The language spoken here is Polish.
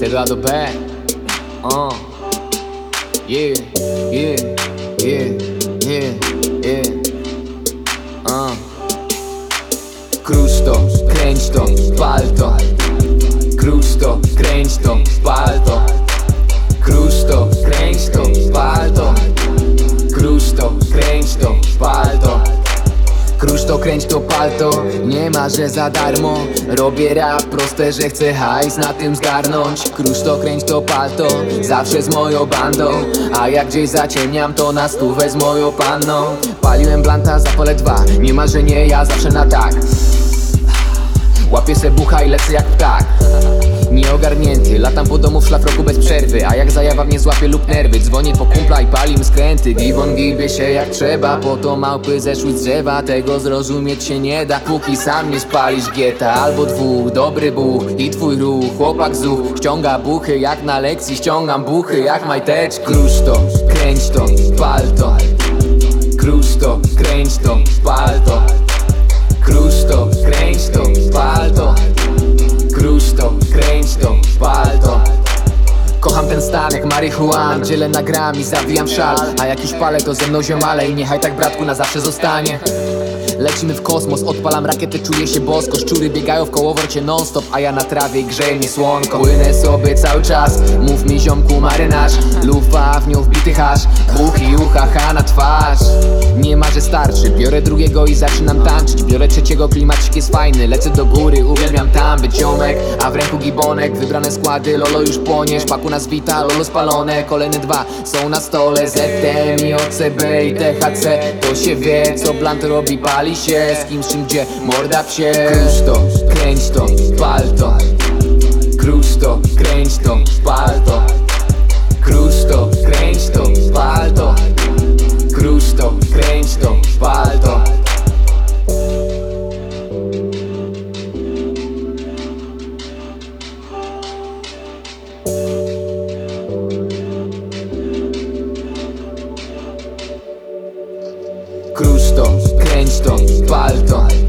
Tego A do B uh. Yeah, yeah, yeah, yeah, yeah. Uh. Krusz to, kręć to, pal to Krusz to, kręć to, pal to kręć to, to, kręć to, pal to Nie ma, że za darmo. Robię rap proste, że chcę hajs na tym zgarnąć. Krusz to, kręć to, pal to Zawsze z moją bandą. A jak gdzieś zaciemniam to na stówę z moją panną. Paliłem blanta, zapalę dwa Nie ma, że nie, ja zawsze na tak. Łapię se bucha i lecę jak ptak. Nieogarnięty, latam po domu w szlafroku bez przerwy A jak zajawa mnie złapie lub nerwy Dzwonię po kumpla i palim skręty. Giwon gibie się jak trzeba Po to małpy zeszły z drzewa Tego zrozumieć się nie da. Póki sam nie spalisz gieta Albo dwóch, dobry buch i twój ruch. Chłopak zuch, ściąga buchy Jak na lekcji ściągam buchy jak majteczki. Krusz to, kręć to stan jak marihuan Dzielę na gram i zawijam szal. A jak już palę to ze mną ziomale I niechaj tak bratku na zawsze zostanie Lecimy w kosmos, odpalam rakiety, czuję się bosko. Szczury biegają w kołoworcie non stop A ja na trawie grzeje mi słonko. Płynę sobie cały czas, mów mi ziomku marynarz. Lufa w nią wbity hasz Buch i ucha, ha na twarz. Nie ma, że starczy, biorę drugiego i zaczynam tańczyć. Biorę trzeciego, klimacik jest fajny Lecę do góry, uwielbiam tam być. Ziomek A w ręku gibonek, wybrane składy Lolo już płoniesz, paku nas wita Lolo spalone, kolejne dwa są na stole ZTM i OCB i THC To się wie, co blant robi, pali się Z kim, z czym, gdzie, morda psie. Krusz to, kręć to, pal to asfalto.